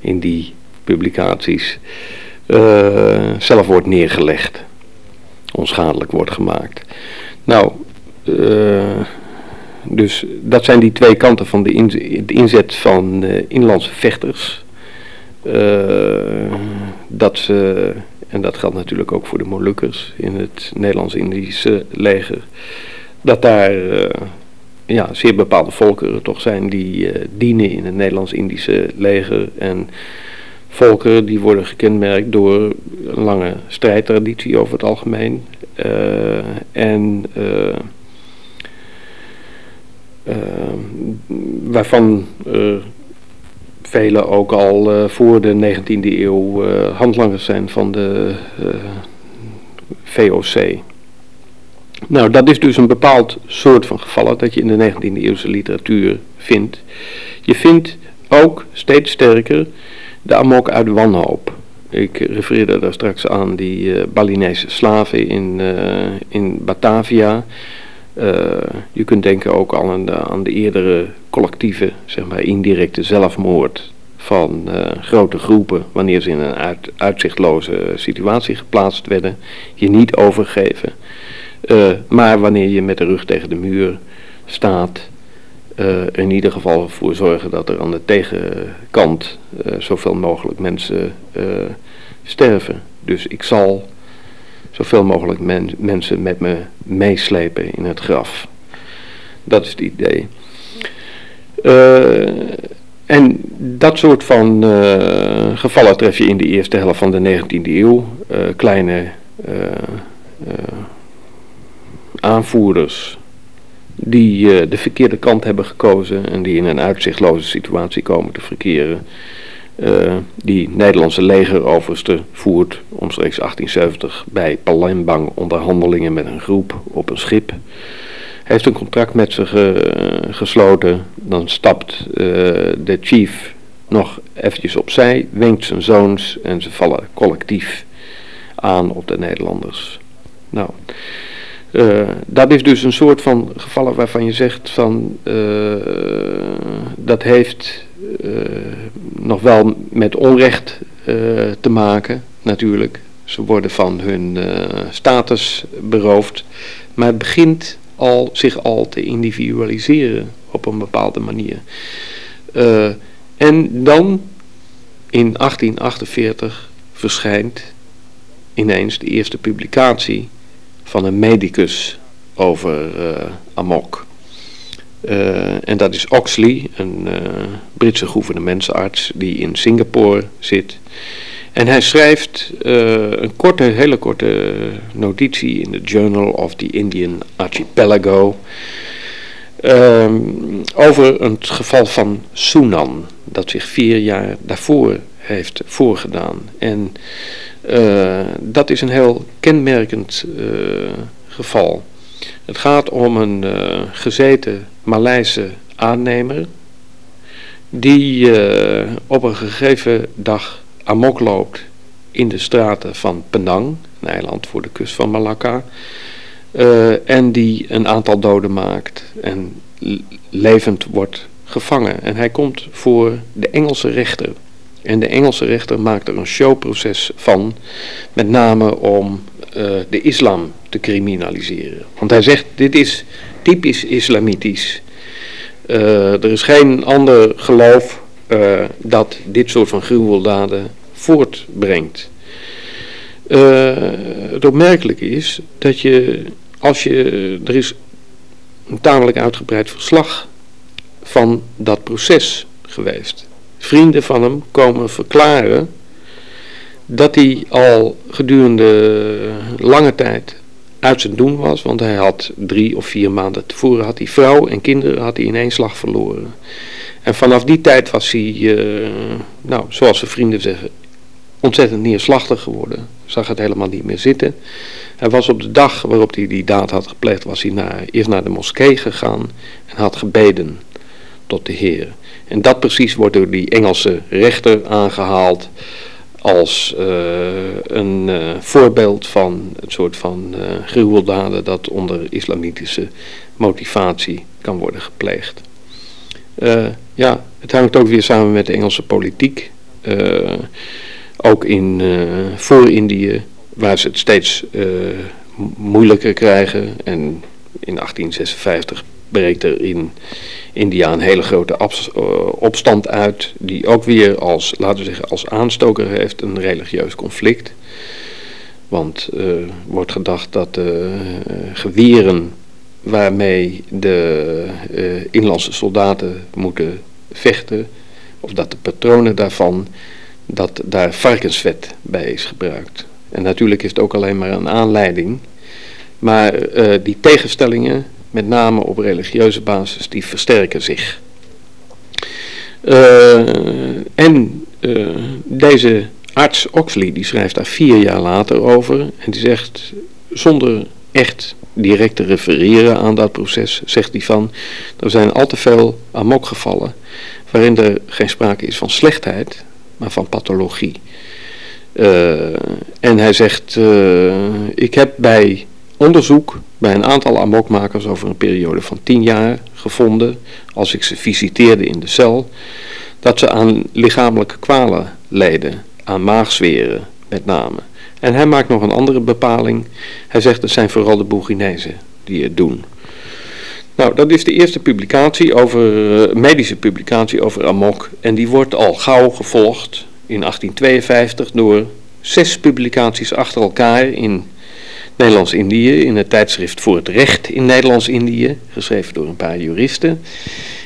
in die publicaties, zelf wordt neergelegd. Onschadelijk wordt gemaakt. Nou, dus dat zijn die twee kanten van de, inzet van uh, inlandse vechters. Dat ze, en dat geldt natuurlijk ook voor de Molukkers in het Nederlands-Indische leger. Dat daar ja, zeer bepaalde volkeren toch zijn die dienen in het Nederlands-Indische leger. En volkeren die worden gekenmerkt door een lange strijdtraditie over het algemeen. en eh, waarvan velen ook al voor de 19e eeuw handlangers zijn van de VOC. Nou, dat is dus een bepaald soort van gevallen dat je in de 19e eeuwse literatuur vindt. Je vindt ook steeds sterker de amok uit wanhoop. Ik refereerde daar straks aan die uh, Balinese slaven in, uh, in Batavia. Uh, je kunt denken ook al aan de, aan de eerdere collectieve, zeg maar indirecte zelfmoord van grote groepen wanneer ze in een uit, uitzichtloze situatie geplaatst werden. Je niet overgeven. Uh, maar wanneer je met de rug tegen de muur staat, in ieder geval ervoor zorgen dat er aan de tegenkant zoveel mogelijk mensen sterven. Dus ik zal zoveel mogelijk mensen met me meeslepen in het graf. Dat is het idee. Uh, en dat soort van uh, gevallen tref je in de eerste helft van de 19e eeuw. Uh, kleine aanvoerders die de verkeerde kant hebben gekozen en die in een uitzichtloze situatie komen te verkeren. Uh, die Nederlandse legeroverste voert omstreeks 1870 bij Palembang onderhandelingen met een groep op een schip. Heeft een contract met ze ge, gesloten. Dan stapt de chief nog eventjes opzij, wenkt zijn zoons en ze vallen collectief aan op de Nederlanders. Nou, uh, dat is dus een soort van gevallen waarvan je zegt van dat heeft uh, nog wel met onrecht te maken, natuurlijk. Ze worden van hun status beroofd. Maar het begint al, zich al te individualiseren op een bepaalde manier. en dan in 1848 verschijnt ineens de eerste publicatie van een medicus over Amok. Uh, en dat is Oxley, een uh, Britse gouvernementsarts die in Singapore zit. En hij schrijft een korte, hele korte notitie in de Journal of the Indian Archipelago um, over het geval van Sunan, dat zich vier jaar daarvoor heeft voorgedaan. En dat is een heel kenmerkend geval. Het gaat om een uh, gezeten Maleise aannemer die op een gegeven dag amok loopt in de straten van Penang, een eiland voor de kust van Malacca, en die een aantal doden maakt en levend wordt gevangen. En hij komt voor de Engelse rechter. En de Engelse rechter maakt er een showproces van, met name om uh, de islam te criminaliseren. Want hij zegt, dit is typisch islamitisch. Uh, er is geen ander geloof uh, dat dit soort van gruweldaden voortbrengt. het opmerkelijke is dat je, als je, er is een tamelijk uitgebreid verslag van dat proces geweest. Vrienden van hem komen verklaren dat hij al gedurende lange tijd uit zijn doen was. Want hij had drie of vier maanden tevoren had hij vrouw en kinderen had hij in één slag verloren. En vanaf die tijd was hij, uh, nou, zoals zijn vrienden zeggen, ontzettend neerslachtig geworden. Zag het helemaal niet meer zitten. Hij was op de dag waarop hij die daad had gepleegd, was hij naar, eerst naar de moskee gegaan en had gebeden tot de Heer. En dat precies wordt door die Engelse rechter aangehaald als een voorbeeld van het soort van gruweldaden dat onder islamitische motivatie kan worden gepleegd. ja, het hangt ook weer samen met de Engelse politiek. ook in, voor Indië, waar ze het steeds moeilijker krijgen. En in 1856 breekt er in India een hele grote eh, opstand uit, die ook weer als, laten we zeggen, als aanstoker heeft een religieus conflict. Want uh, wordt gedacht dat de uh, geweren waarmee de uh, inlandse soldaten moeten vechten, of dat de patronen daarvan, dat daar varkensvet bij is gebruikt. En natuurlijk is het ook alleen maar een aanleiding. Maar die tegenstellingen met name op religieuze basis, die versterken zich. Uh, en uh, deze arts Oxley, die schrijft daar vier jaar later over en die zegt, zonder echt direct te refereren aan dat proces, zegt hij van, er zijn al te veel amokgevallen waarin er geen sprake is van slechtheid, maar van pathologie. Uh, en hij zegt, ik heb bij onderzoek bij een aantal amokmakers over een periode van tien jaar gevonden, als ik ze visiteerde in de cel, dat ze aan lichamelijke kwalen leden, aan maagzweren met name. En hij maakt nog een andere bepaling. Hij zegt het zijn vooral de Bourginezen die het doen. Nou, dat is de eerste publicatie over, uh, medische publicatie over amok. En die wordt al gauw gevolgd in 1852 door zes publicaties achter elkaar in Nederlands-Indië in het tijdschrift Voor het Recht in Nederlands-Indië, geschreven door een paar juristen.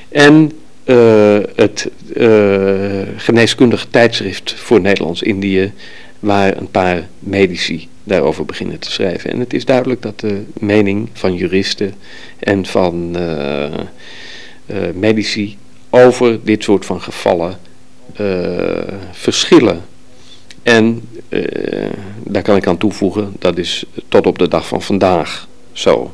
En uh, het uh, geneeskundige tijdschrift voor Nederlands-Indië, waar een paar medici daarover beginnen te schrijven. En het is duidelijk dat de mening van juristen en van uh, medici over dit soort van gevallen verschillen. En uh, daar kan ik aan toevoegen, dat is tot op de dag van vandaag zo.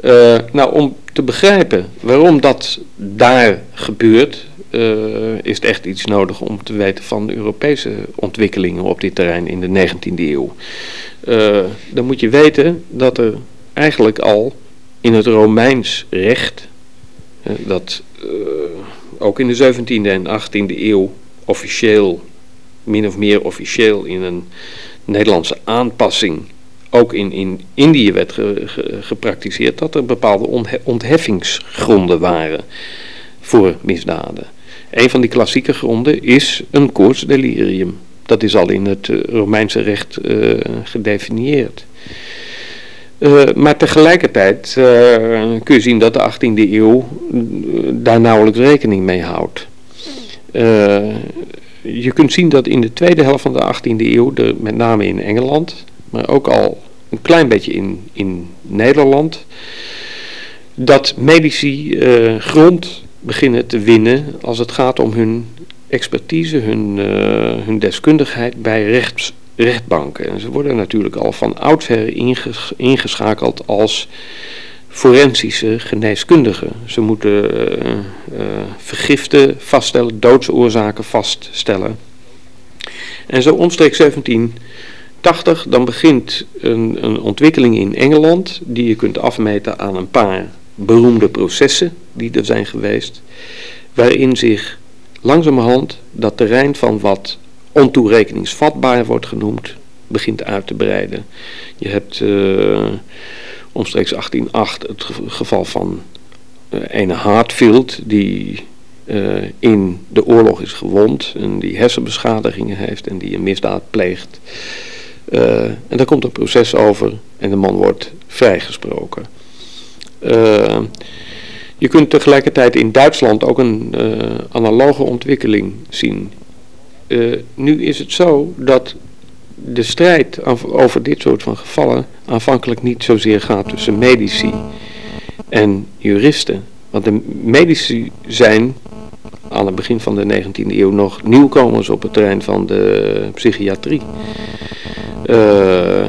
Uh, nou, om te begrijpen waarom dat daar gebeurt, uh, is het echt iets nodig om te weten van de Europese ontwikkelingen op dit terrein in de 19e eeuw. dan moet je weten dat er eigenlijk al in het Romeins recht, dat ook in de 17e en 18e eeuw officieel min of meer officieel in een Nederlandse aanpassing ook in, in Indië werd gepraktiseerd, dat er bepaalde ontheffingsgronden waren voor misdaden. Een van die klassieke gronden is een koortsdelirium. Dat is al in het eh, Romeinse recht uh, gedefinieerd. Uh, maar tegelijkertijd kun je zien dat de 18e eeuw daar nauwelijks rekening mee houdt je kunt zien dat in de tweede helft van de 18e eeuw, met name in Engeland, maar ook al een klein beetje in, in Nederland, dat medici uh, grond beginnen te winnen als het gaat om hun expertise, hun, uh, hun deskundigheid bij rechts, rechtbanken. En ze worden natuurlijk al van oudsher inges, ingeschakeld als forensische geneeskundigen. Ze moeten uh, uh, vergiften vaststellen, doodsoorzaken vaststellen. En zo omstreeks 1780 dan begint een, een ontwikkeling in Engeland die je kunt afmeten aan een paar beroemde processen die er zijn geweest, waarin zich langzamerhand dat terrein van wat ontoerekeningsvatbaar wordt genoemd, begint uit te breiden. Je hebt uh, omstreeks 1808 het geval van uh, ene Hartfield die uh, in de oorlog is gewond en die hersenbeschadigingen heeft en die een misdaad pleegt. Uh, en daar komt een proces over en de man wordt vrijgesproken. je kunt tegelijkertijd in Duitsland ook een analoge ontwikkeling zien. nu is het zo dat de strijd over dit soort van gevallen aanvankelijk niet zozeer gaat tussen medici en juristen. Want de medici zijn aan het begin van de 19e eeuw nog nieuwkomers op het terrein van de psychiatrie. Uh,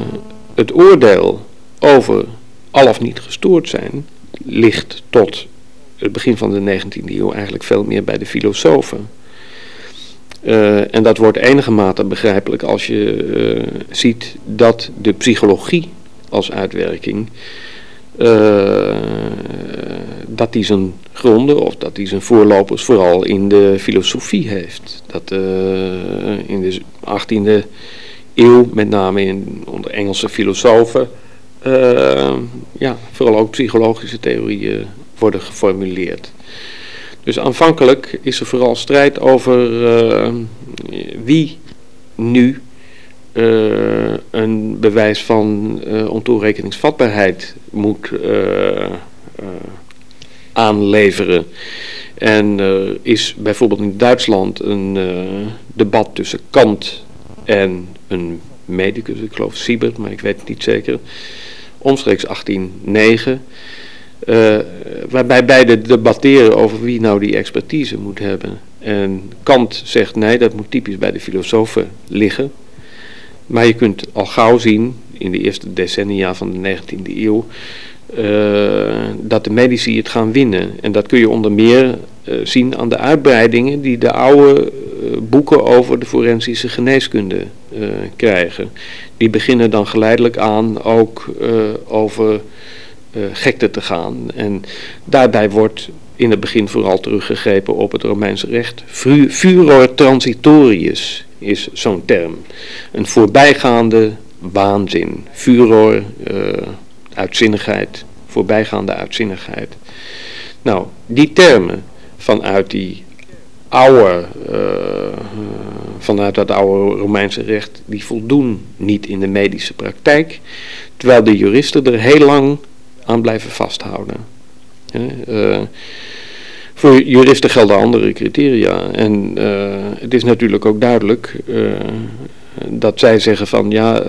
het oordeel over al of niet gestoord zijn ligt tot het begin van de 19e eeuw eigenlijk veel meer bij de filosofen. Uh, en dat wordt enige mate begrijpelijk als je uh, ziet dat de psychologie als uitwerking, uh, dat die zijn gronden of dat die zijn voorlopers vooral in de filosofie heeft. Dat in de 18e eeuw, met name in, onder Engelse filosofen, ja, vooral ook psychologische theorieën worden geformuleerd. Dus aanvankelijk is er vooral strijd over uh, wie nu uh, een bewijs van uh, ontoerekeningsvatbaarheid moet aanleveren. En er is bijvoorbeeld in Duitsland een debat tussen Kant en een medicus, ik geloof Siebert, maar ik weet het niet zeker, omstreeks 1809. Uh, waarbij beide debatteren over wie nou die expertise moet hebben. En Kant zegt nee, dat moet typisch bij de filosofen liggen. Maar je kunt al gauw zien, in de eerste decennia van de 19e eeuw, uh, dat de medici het gaan winnen. En dat kun je onder meer uh, zien aan de uitbreidingen die de oude boeken over de forensische geneeskunde krijgen. Die beginnen dan geleidelijk aan ook over gekte te gaan. En daarbij wordt in het begin vooral teruggegrepen op het Romeinse recht. Furor transitorius is zo'n term. Een voorbijgaande waanzin. Furor, uh, uitzinnigheid, voorbijgaande uitzinnigheid. Nou, die termen vanuit die oude, uh, vanuit dat oude Romeinse recht, die voldoen niet in de medische praktijk. Terwijl de juristen er heel lang aan blijven vasthouden. Uh, voor juristen gelden andere criteria. En uh, het is natuurlijk ook duidelijk uh, dat zij zeggen van ja,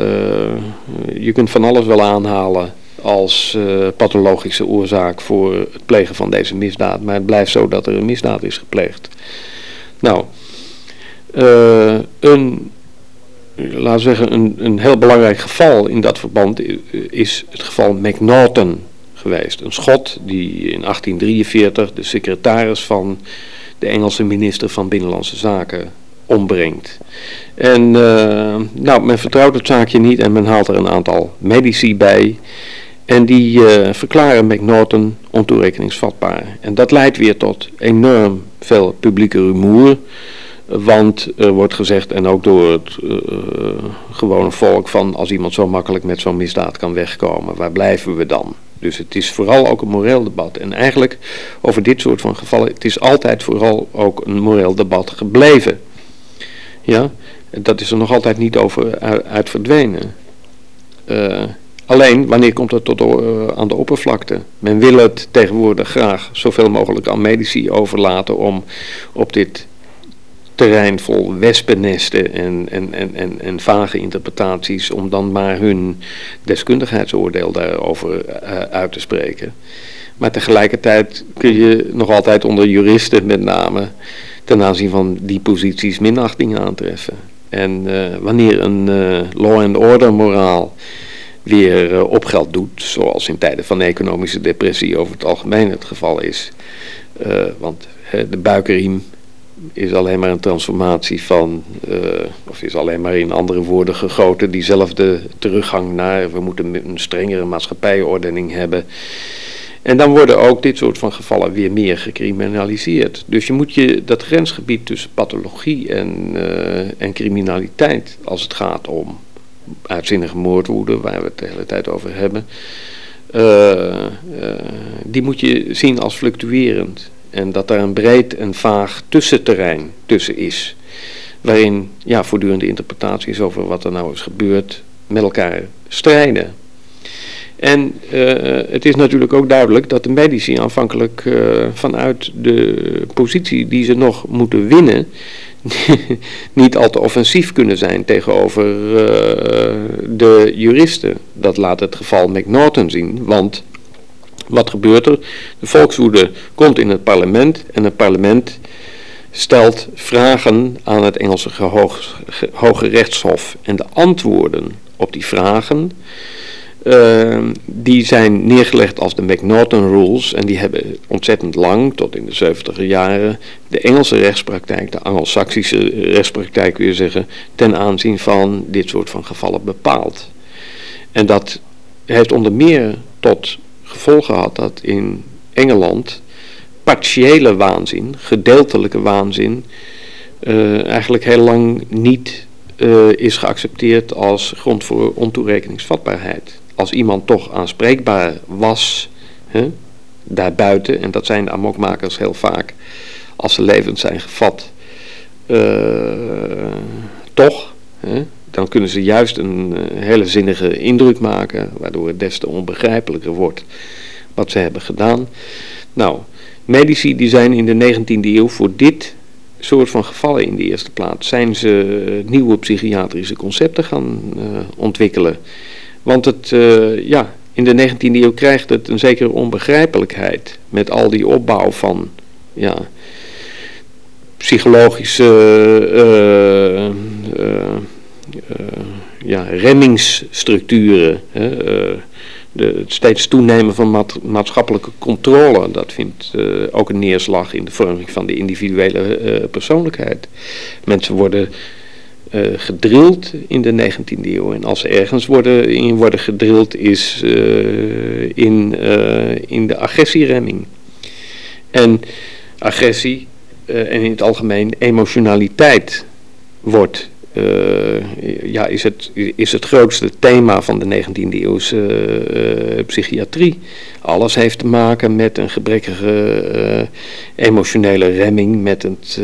je kunt van alles wel aanhalen als pathologische oorzaak voor het plegen van deze misdaad. Maar het blijft zo dat er een misdaad is gepleegd. Nou, een we zeggen, een, een heel belangrijk geval in dat verband is het geval McNaughton geweest. Een schot die in 1843 de secretaris van de Engelse minister van Binnenlandse Zaken ombrengt. En uh, nou, men vertrouwt het zaakje niet en men haalt er een aantal medici bij. En die uh, verklaren McNaughton ontoerekeningsvatbaar. En dat leidt weer tot enorm veel publieke rumoer. Want er wordt gezegd, en ook door het uh, gewone volk, van als iemand zo makkelijk met zo'n misdaad kan wegkomen, waar blijven we dan? Dus het is vooral ook een moreel debat. En eigenlijk over dit soort van gevallen, het is altijd vooral ook een moreel debat gebleven. Ja, dat is er nog altijd niet over uit verdwenen. Uh, alleen, wanneer komt het tot uh, aan de oppervlakte? Men wil het tegenwoordig graag zoveel mogelijk aan medici overlaten om op dit terrein vol wespennesten en, en, en, en, en vage interpretaties om dan maar hun deskundigheidsoordeel daarover uh, uit te spreken. Maar tegelijkertijd kun je nog altijd onder juristen met name ten aanzien van die posities minachting aantreffen. En uh, wanneer een uh, law and order moraal weer op geld doet, zoals in tijden van economische depressie over het algemeen het geval is, want de buikriem is alleen maar een transformatie van, uh, of is alleen maar in andere woorden gegoten, diezelfde teruggang naar, we moeten een strengere maatschappijordening hebben. En dan worden ook dit soort van gevallen weer meer gecriminaliseerd. Dus je moet je dat grensgebied tussen pathologie en, uh, en criminaliteit, als het gaat om uitzinnige moordwoede, waar we het de hele tijd over hebben, uh, die moet je zien als fluctuerend. En dat daar een breed en vaag tussenterrein tussen is. Waarin ja, voortdurende interpretaties over wat er nou is gebeurd met elkaar strijden. En uh, het is natuurlijk ook duidelijk dat de medici aanvankelijk uh, vanuit de positie die ze nog moeten winnen, niet al te offensief kunnen zijn tegenover uh, de juristen. Dat laat het geval McNaughton zien, want wat gebeurt er? De volkswoede komt in het parlement en het parlement stelt vragen aan het Engelse Hoge Rechtshof. En de antwoorden op die vragen Ehm, die zijn neergelegd als de McNaughton Rules en die hebben ontzettend lang, tot in de 70 jaren, de Engelse rechtspraktijk, de Anglo-Saxische rechtspraktijk kun je zeggen, ten aanzien van dit soort van gevallen bepaald. En dat heeft onder meer tot gevolg gehad dat in Engeland partiële waanzin, gedeeltelijke waanzin, uh, eigenlijk heel lang niet uh, is geaccepteerd als grond voor ontoerekeningsvatbaarheid. Als iemand toch aanspreekbaar was, hè, daarbuiten, en dat zijn de amokmakers heel vaak, als ze levend zijn gevat, uh, toch, hè, dan kunnen ze juist een hele zinnige indruk maken, waardoor het des te onbegrijpelijker wordt wat ze hebben gedaan. Nou, medici die zijn in de 19e eeuw voor dit soort van gevallen in de eerste plaats zijn ze nieuwe psychiatrische concepten gaan uh, ontwikkelen. Want het, ja, in de 19e eeuw krijgt het een zekere onbegrijpelijkheid met al die opbouw van ja, psychologische ja, remmingsstructuren. Hè, de, het steeds toenemen van maatschappelijke controle, dat vindt uh, ook een neerslag in de vorming van de individuele persoonlijkheid. Mensen worden gedrild in de 19e eeuw. En als ze ergens worden, in worden gedrild is in, in de agressieremming. En agressie en in het algemeen emotionaliteit wordt ja, is, het, is het grootste thema van de 19e eeuwse uh, psychiatrie. Alles heeft te maken met een gebrekkige uh, emotionele remming, met het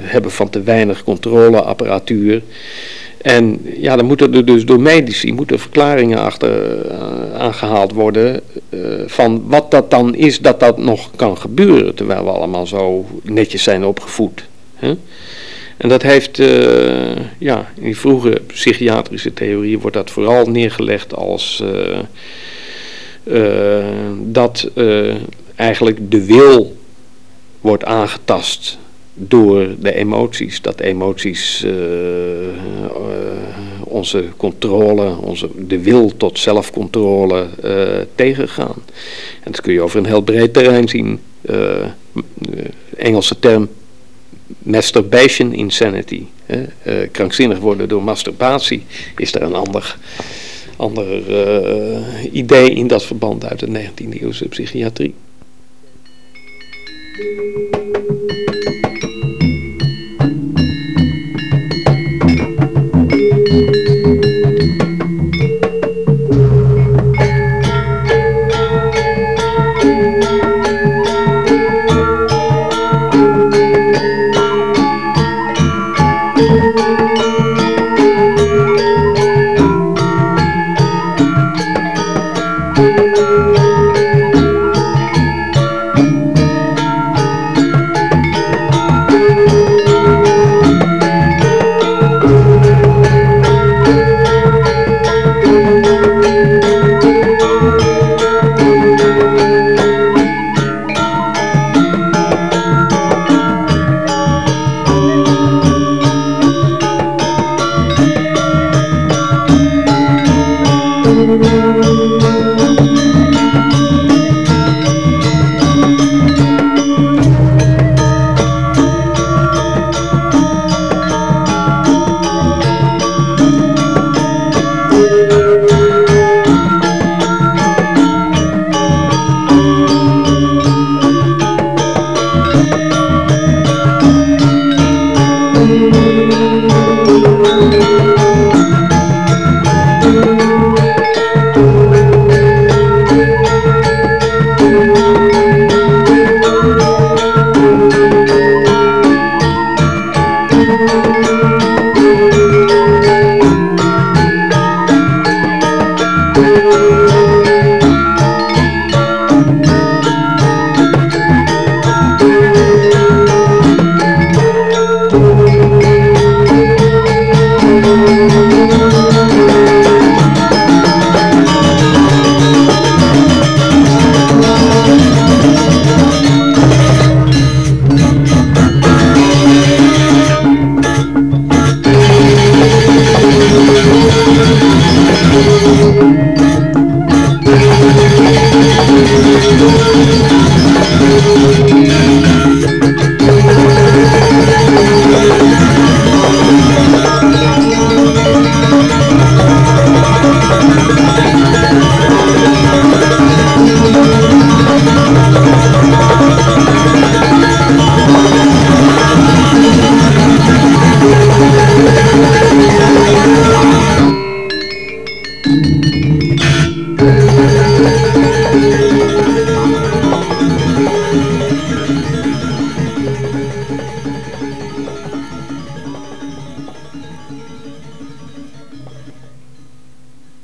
hebben van te weinig controleapparatuur. En ja, dan moeten er dus door medici moeten verklaringen achter aangehaald worden van wat dat dan is dat dat nog kan gebeuren, terwijl we allemaal zo netjes zijn opgevoed. Hè? En dat heeft, uh, ja, in die vroege psychiatrische theorie wordt dat vooral neergelegd als uh, uh, dat eigenlijk de wil wordt aangetast door de emoties. Dat emoties onze controle, onze, de wil tot zelfcontrole tegengaan. En dat kun je over een heel breed terrein zien. Engelse term masturbation insanity. Uh, krankzinnig worden door masturbatie is er een ander, ander uh, idee in dat verband uit de 19e eeuwse psychiatrie.